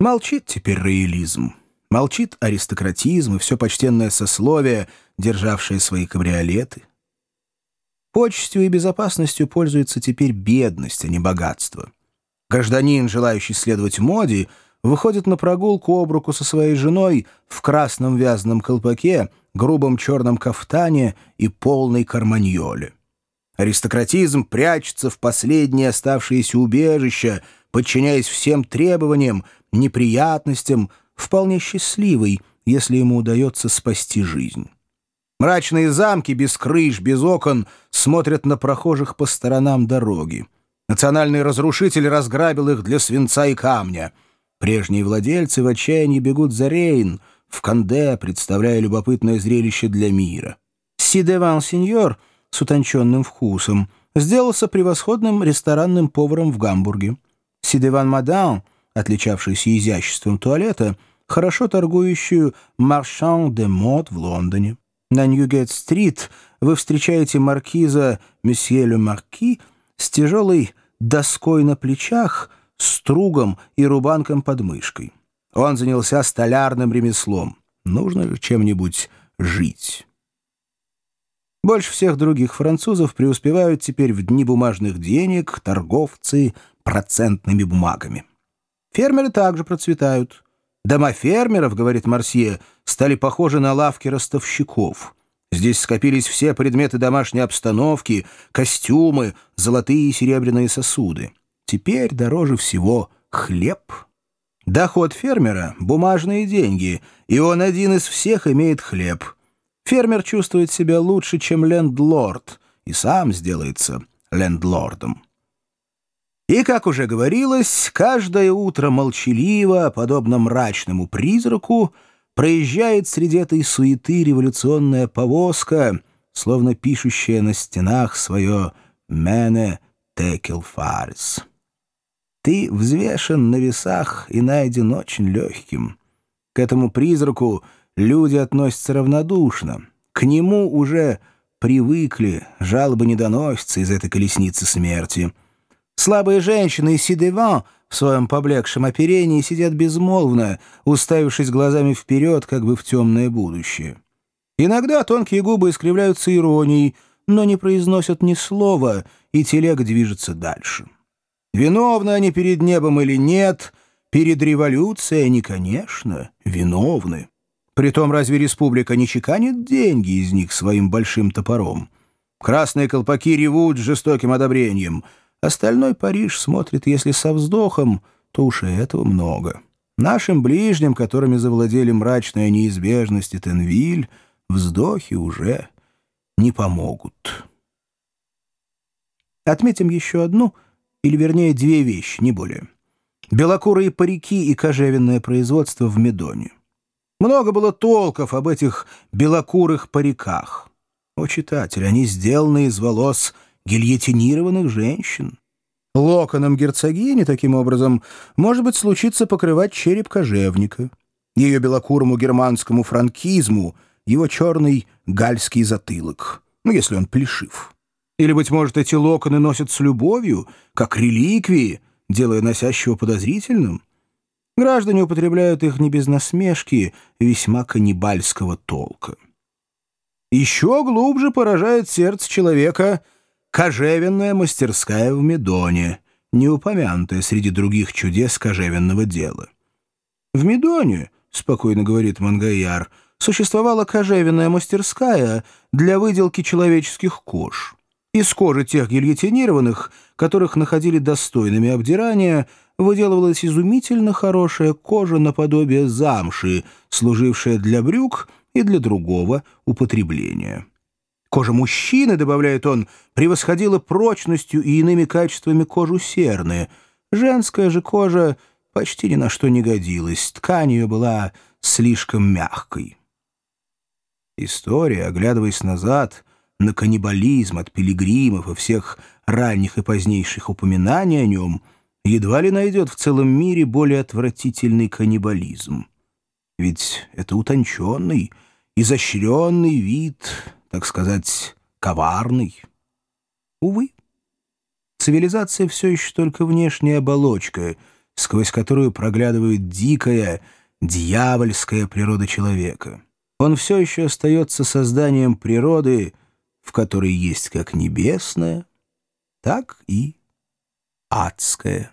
Молчит теперь роялизм. Молчит аристократизм и все почтенное сословие, державшее свои кабриолеты. Почестью и безопасностью пользуется теперь бедность, а не богатство. Гражданин, желающий следовать моде, выходит на прогулку об руку со своей женой в красном вязаном колпаке, грубом черном кафтане и полной карманьоле. Аристократизм прячется в последнее оставшееся убежище, подчиняясь всем требованиям, неприятностям, вполне счастливый, если ему удается спасти жизнь. Мрачные замки без крыш, без окон смотрят на прохожих по сторонам дороги. Национальный разрушитель разграбил их для свинца и камня. Прежние владельцы в отчаянии бегут за Рейн, в Канде, представляя любопытное зрелище для мира. Сидеван сеньор с утонченным вкусом сделался превосходным ресторанным поваром в Гамбурге. Сидеван мадан, отличавшийся изяществом туалета, хорошо торгующую «Маршан де мод» в Лондоне. На Ньюгет-стрит вы встречаете маркиза месье Ле Марки с тяжелой доской на плечах, стругом и рубанком под мышкой. Он занялся столярным ремеслом. Нужно же чем-нибудь жить. Больше всех других французов преуспевают теперь в дни бумажных денег торговцы процентными бумагами. Фермеры также процветают. Дома фермеров, говорит Марсье, стали похожи на лавки ростовщиков. Здесь скопились все предметы домашней обстановки, костюмы, золотые и серебряные сосуды. Теперь дороже всего хлеб. Доход фермера — бумажные деньги, и он один из всех имеет хлеб. Фермер чувствует себя лучше, чем лендлорд, и сам сделается лендлордом. И, как уже говорилось, каждое утро молчаливо, подобно мрачному призраку, проезжает среди этой суеты революционная повозка, словно пишущая на стенах свое «Мене текел фарс». Ты взвешен на весах и найден очень легким. К этому призраку люди относятся равнодушно. К нему уже привыкли, жалобы не доносятся из этой колесницы смерти — Слабые женщины из Сидеван в своем поблекшем оперении сидят безмолвно, уставившись глазами вперед, как бы в темное будущее. Иногда тонкие губы искривляются иронией, но не произносят ни слова, и телега движется дальше. Виновны они перед небом или нет, перед революцией они, конечно, виновны. Притом разве республика не чеканит деньги из них своим большим топором? Красные колпаки ревут с жестоким одобрением — Остальной Париж смотрит, если со вздохом, то уж и этого много. Нашим ближним, которыми завладели мрачная неизбежность и Тенвиль, вздохи уже не помогут. Отметим еще одну, или вернее две вещи, не более. Белокурые парики и кожевенное производство в Медоне. Много было толков об этих белокурых париках. О, читатель, они сделаны из волос гильотинированных женщин. Локоном герцогини, таким образом, может быть случится покрывать череп кожевника. Ее белокурому германскому франкизму его черный гальский затылок, ну, если он плешив. Или, быть может, эти локоны носят с любовью, как реликвии, делая носящего подозрительным? Граждане употребляют их не без насмешки весьма каннибальского толка. Еще глубже поражает сердце человека — кожевенная мастерская в Медоне, не упомянутая среди других чудес кожевенного дела. В Медоне, спокойно говорит Мангаяр, существовала кожевенная мастерская для выделки человеческих кож. Из кожи тех гильотинированных, которых находили достойными обдирания, выделывалась изумительно хорошая кожа наподобие замши, служившая для брюк и для другого употребления. Кожа мужчины, добавляет он, превосходила прочностью и иными качествами кожу серны. Женская же кожа почти ни на что не годилась, ткань ее была слишком мягкой. История, оглядываясь назад на каннибализм от пилигримов и всех ранних и позднейших упоминаний о нем, едва ли найдет в целом мире более отвратительный каннибализм. Ведь это утонченный, изощренный вид так сказать, коварный. Увы, цивилизация все еще только внешняя оболочка, сквозь которую проглядывает дикая, дьявольская природа человека. Он все еще остается созданием природы, в которой есть как небесное, так и адское.